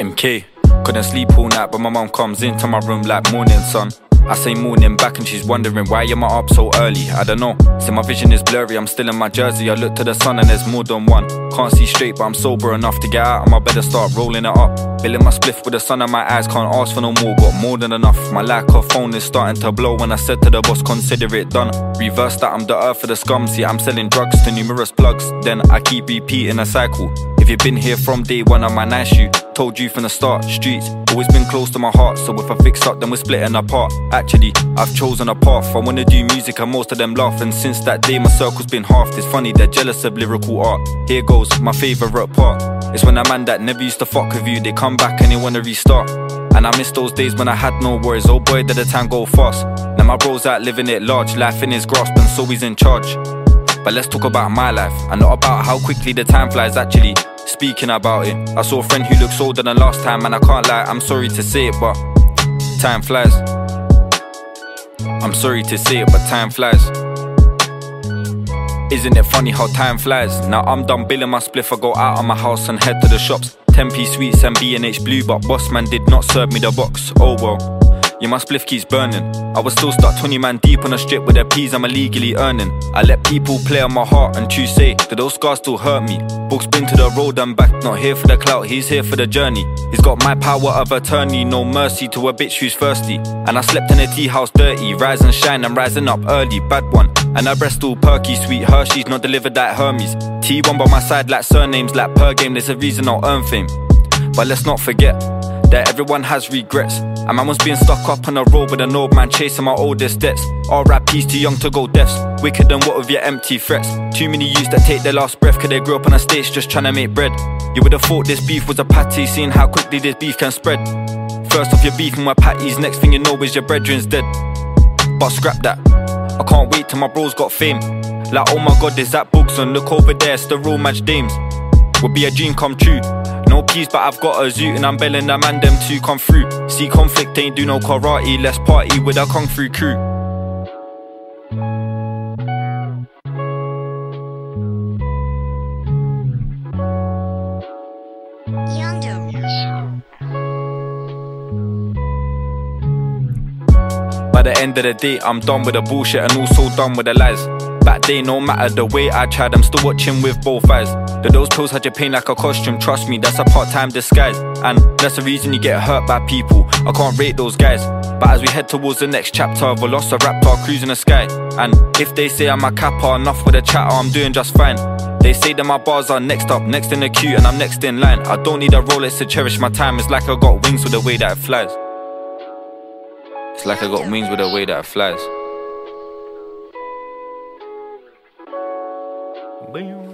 MK. Couldn't sleep all night, but my mom comes into my room like morning sun. I say morning back and she's wondering why am I up so early? I don't know. See my vision is blurry, I'm still in my jersey. I look to the sun and there's more than one. Can't see straight, but I'm sober enough to get out of my bed and start rolling it up. Billing my spliff with the sun in my eyes, can't ask for no more, got more than enough. My lack of phone is starting to blow when I said to the boss, consider it done. Reverse that, I'm the earth for the scum. See, I'm selling drugs to numerous plugs. Then I keep repeating a cycle. You've been here from day one, I'm a nice you. Told you from the start, streets always been close to my heart. So if I fix up, then we're splitting apart. Actually, I've chosen a path. I wanna do music, and most of them laugh. And since that day, my circle's been halved. It's funny, they're jealous of lyrical art. Here goes my favorite part. It's when a man that never used to fuck with you, they come back and they wanna restart. And I miss those days when I had no worries. Oh boy, did the time go fast. Now my bro's out living it large, life in his grasp, and so he's in charge. But let's talk about my life and not about how quickly the time flies. Actually, speaking about it, I saw a friend who looks older than last time, and I can't lie, I'm sorry to say it, but time flies. I'm sorry to say it, but time flies. Isn't it funny how time flies? Now I'm done billing my spliff, I go out of my house and head to the shops. 10p sweets and B&H blue, but boss man did not serve me the box. Oh well. Yeah, my spliff keeps burning. I was still stuck 20 man deep on a strip with their peas I'm illegally earning. I let people play on my heart and choose say, do those scars still hurt me? Books been to the road and back, not here for the clout, he's here for the journey. He's got my power of attorney, no mercy to a bitch who's thirsty. And I slept in a tea house dirty, rise and shine, I'm rising up early, bad one. And her breast all perky, sweet Hershey's not delivered like Hermes. T1 by my side like surnames, like per game, there's a reason I'll earn fame. But let's not forget that everyone has regrets. And man was being stuck up on the road with an old man chasing my oldest debts. RIP's too young to go deafs. Wicked than what with your empty threats. Too many youths that take their last breath, cause they grew up on a stage just trying to make bread. You would have thought this beef was a patty, seeing how quickly this beef can spread. First off, you're beefing with patties, next thing you know is your brethren's dead. But scrap that. I can't wait till my bros got fame. Like, oh my god, is that Boogson? Look over there, it's the real match dames. Would be a dream come true. No peace, but I've got a zoot and I'm belling the man them two come through. See conflict ain't do no karate, let's party with a kung fu crew. By the end of the day, I'm done with the bullshit and also done with the lies. Back day, no matter the way I tried, I'm still watching with both eyes. The those pills had your pain like a costume, trust me, that's a part time disguise. And that's the reason you get hurt by people. I can't rate those guys. But as we head towards the next chapter Velociraptor cruising the sky. And if they say I'm a kappa, enough with the chatter, I'm doing just fine. They say that my bars are next up, next in the queue, and I'm next in line. I don't need a Rolex to cherish my time, it's like I got wings with the way that it flies. It's like I got wings with the way that it flies. Boom.